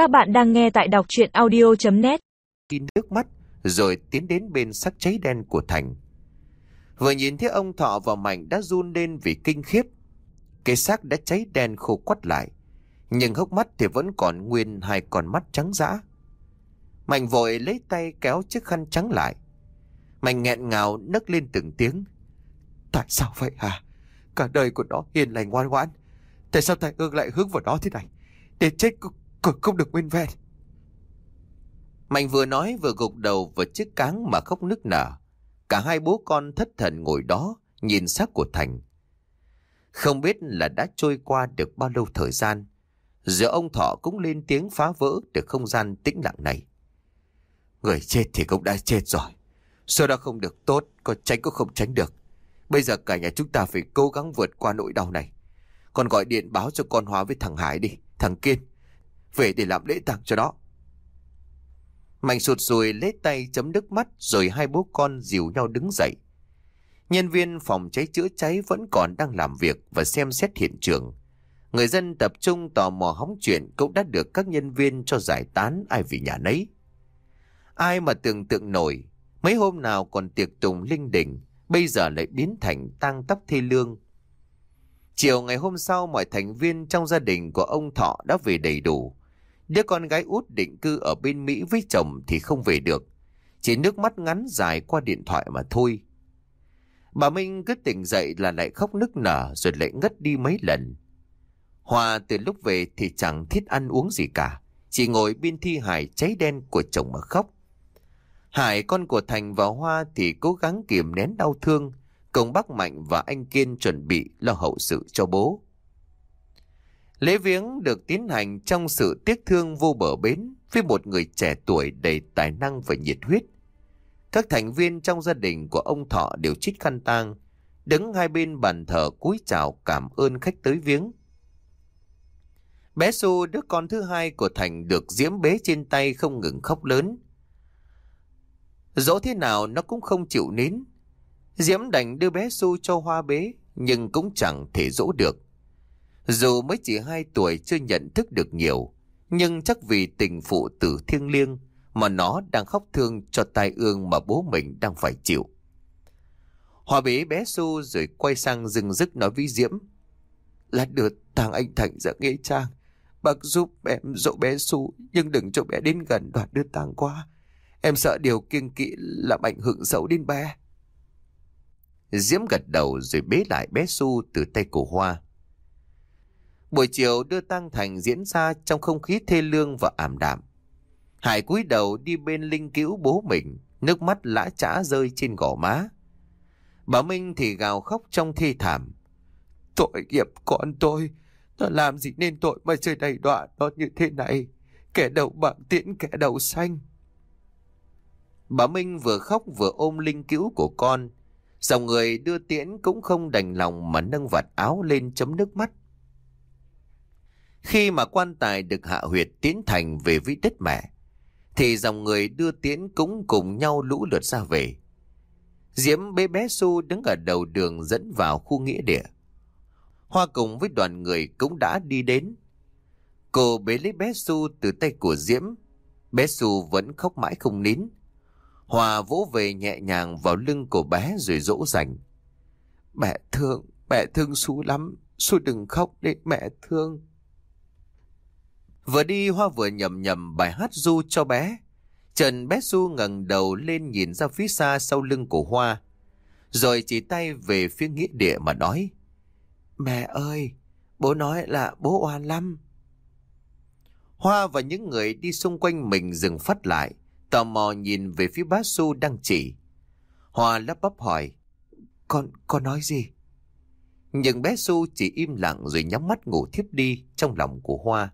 Các bạn đang nghe tại đọc chuyện audio.net Kinh nước mắt, rồi tiến đến bên xác cháy đen của Thành. Vừa nhìn thấy ông Thọ và Mạnh đã run lên vì kinh khiếp. Cái xác đã cháy đen khô quắt lại. Nhưng hốc mắt thì vẫn còn nguyên hai con mắt trắng dã. Mạnh vội lấy tay kéo chiếc khăn trắng lại. Mạnh nghẹn ngào nấc lên từng tiếng. Tại sao vậy hả? Cả đời của nó hiền lành ngoan ngoãn. Tại sao thầy ương lại hướng vào đó thế này? Để chết còn không được nguyên vẹn. Mạnh vừa nói vừa gục đầu vào chiếc cáng mà khóc nức nở. Cả hai bố con thất thần ngồi đó, nhìn xác của Thành. Không biết là đã trôi qua được bao lâu thời gian. Giờ ông Thọ cũng lên tiếng phá vỡ được không gian tĩnh lặng này. Người chết thì cũng đã chết rồi. Số đó không được tốt, có tránh cũng không tránh được. Bây giờ cả nhà chúng ta phải cố gắng vượt qua nỗi đau này. Còn gọi điện báo cho con Hóa với thằng Hải đi, thằng Kiên. Về để làm lễ tang cho nó. Mạnh sụt sùi lấy tay chấm nước mắt rồi hai bố con dìu nhau đứng dậy. Nhân viên phòng cháy chữa cháy vẫn còn đang làm việc và xem xét hiện trường. Người dân tập trung tò mò hóng chuyện cũng đã được các nhân viên cho giải tán ai vì nhà nấy. Ai mà tưởng tượng nổi, mấy hôm nào còn tiệc tùng linh đình, bây giờ lại biến thành tang tóc thi lương. Chiều ngày hôm sau mọi thành viên trong gia đình của ông Thọ đã về đầy đủ. Đứa con gái út định cư ở bên Mỹ với chồng thì không về được. Chỉ nước mắt ngắn dài qua điện thoại mà thôi. Bà Minh cứ tỉnh dậy là lại khóc nức nở rồi lại ngất đi mấy lần. Hòa từ lúc về thì chẳng thiết ăn uống gì cả. Chỉ ngồi bên thi hài cháy đen của chồng mà khóc. Hải con của Thành và Hoa thì cố gắng kiềm nén đau thương. Cùng bác Mạnh và anh Kiên chuẩn bị lo hậu sự cho bố. Lễ viếng được tiến hành trong sự tiếc thương vô bờ bến với một người trẻ tuổi đầy tài năng và nhiệt huyết. Các thành viên trong gia đình của ông Thọ đều chít khăn tang, đứng hai bên bàn thờ cúi chào cảm ơn khách tới viếng. Bé Su, đứa con thứ hai của Thành được diễm bế trên tay không ngừng khóc lớn. Dỗ thế nào nó cũng không chịu nín. Diễm đành đưa bé Su cho Hoa bế, nhưng cũng chẳng thể dỗ được. Dù mới chỉ hai tuổi chưa nhận thức được nhiều, nhưng chắc vì tình phụ tử thiêng liêng mà nó đang khóc thương cho tai ương mà bố mình đang phải chịu. Hòa bế bé Su rồi quay sang rừng rức nói với Diễm. Là được thằng anh Thành ra dạ Nghĩa Trang. Bác giúp em dỗ bé Su nhưng đừng cho bé đến gần đoạn đưa tang qua. Em sợ điều kiêng kỵ làm ảnh hưởng xấu đến bé. Diễm gật đầu rồi bế lại bé Su từ tay cổ Hoa. Buổi chiều đưa tang thành diễn ra trong không khí thê lương và ảm đạm. Hải cúi đầu đi bên linh cứu bố mình, nước mắt lã chã rơi trên gò má. Bà Minh thì gào khóc trong thi thảm. Tội nghiệp con tôi, nó làm gì nên tội mà trời đầy đọa nó như thế này. Kẻ đầu bạc tiễn kẻ đầu xanh. Bà Minh vừa khóc vừa ôm linh cứu của con. Dòng người đưa tiễn cũng không đành lòng mà nâng vạt áo lên chấm nước mắt. Khi mà quan tài được hạ huyệt tiến thành về với đất mẹ, thì dòng người đưa tiến cũng cùng nhau lũ lượt ra về. Diễm bế bé Su đứng ở đầu đường dẫn vào khu nghĩa địa. Hoa cùng với đoàn người cũng đã đi đến. Cô bế lấy bé Su từ tay của Diễm. Bé Su vẫn khóc mãi không nín. Hòa vỗ về nhẹ nhàng vào lưng của bé rồi dỗ dành. Mẹ thương, mẹ thương Su lắm. Su đừng khóc để mẹ thương. Vừa đi Hoa vừa nhầm nhầm bài hát du cho bé. Trần bé Du ngẩng đầu lên nhìn ra phía xa sau lưng của Hoa. Rồi chỉ tay về phía nghĩa địa mà nói. Mẹ ơi, bố nói là bố oan lắm. Hoa và những người đi xung quanh mình dừng phát lại, tò mò nhìn về phía bác Su đang chỉ. Hoa lắp bắp hỏi, con, con nói gì? Nhưng bé Su chỉ im lặng rồi nhắm mắt ngủ thiếp đi trong lòng của Hoa.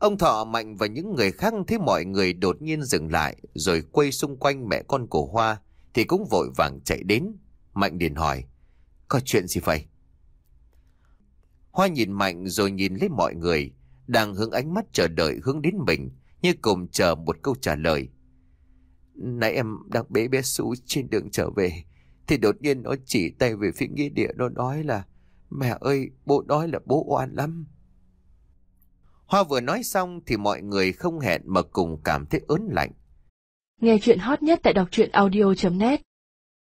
Ông Thọ Mạnh và những người khác thấy mọi người đột nhiên dừng lại rồi quay xung quanh mẹ con của Hoa thì cũng vội vàng chạy đến. Mạnh liền hỏi, có chuyện gì vậy? Hoa nhìn Mạnh rồi nhìn lấy mọi người, đang hướng ánh mắt chờ đợi hướng đến mình như cùng chờ một câu trả lời. Nãy em đang bế bé Sú trên đường trở về thì đột nhiên nó chỉ tay về phía nghĩa địa nó nói là Mẹ ơi, bố nói là bố oan lắm. Hoa vừa nói xong thì mọi người không hẹn mà cùng cảm thấy ớn lạnh. Nghe chuyện hot nhất tại đọc truyện audio.net